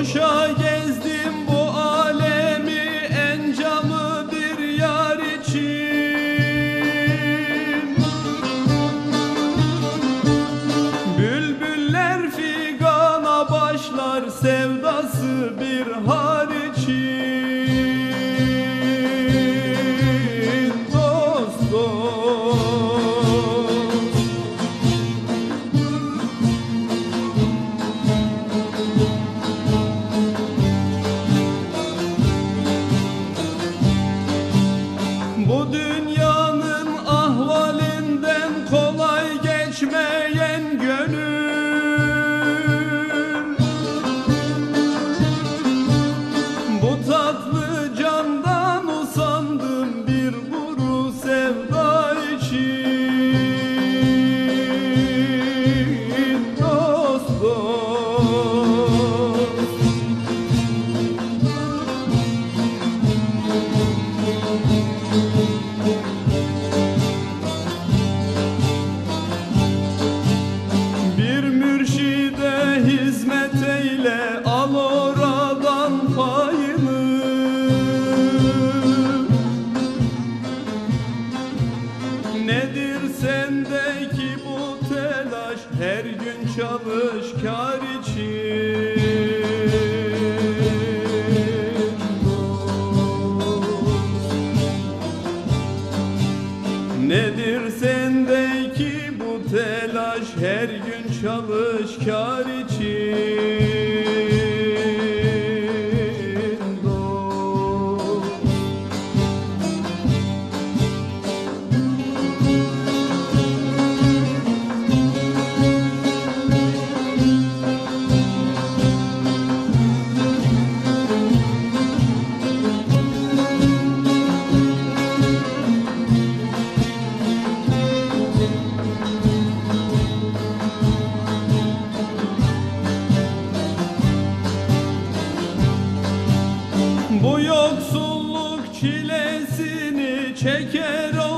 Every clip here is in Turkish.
Boşa gezdim bu alemi encamı bir yar için. Bülbüller figana başlar sevdası bir hal. Her gün çalış kar için. Nedir sendeki bu telaş? Her gün çalış kar çeker olduk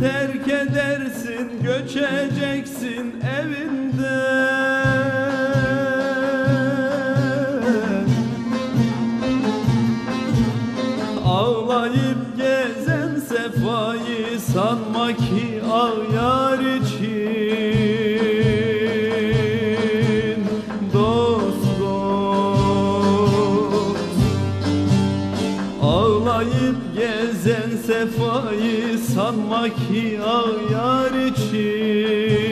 terk edersin Göçeceksin evinden Ağlayıp gezen sefayı Sanma ki ağyar için Ağlayıp gezen sefayı sanma ki ağyar için